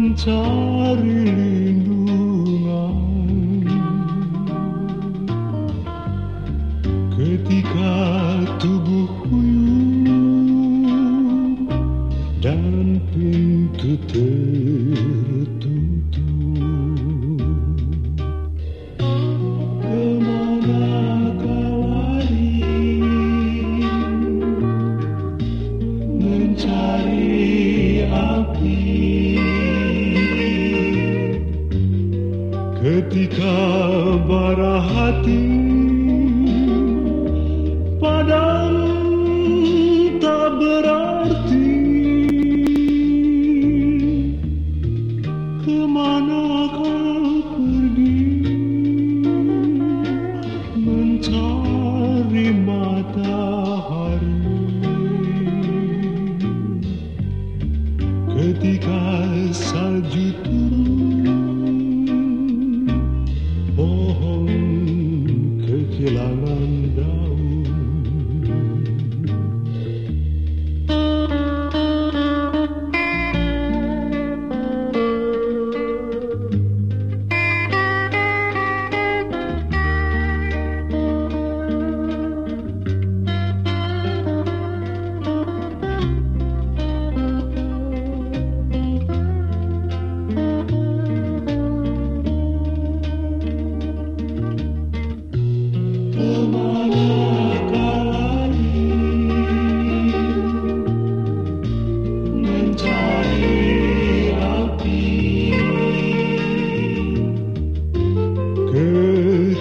mencari lindungan. Ketika tubuh kuyup dan pintu tertutup ketika bara hati padamu tak berarti kemana kau pergi mencari matahari. Ketika salju turun you love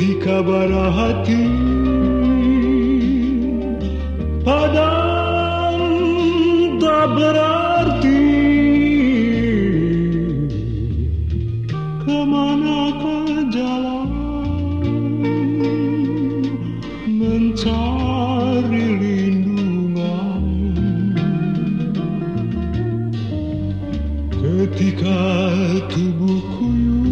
ketika bara hati padam tak berarti ke manakah jalan mencari lindungan. Ketika tubuh kuyup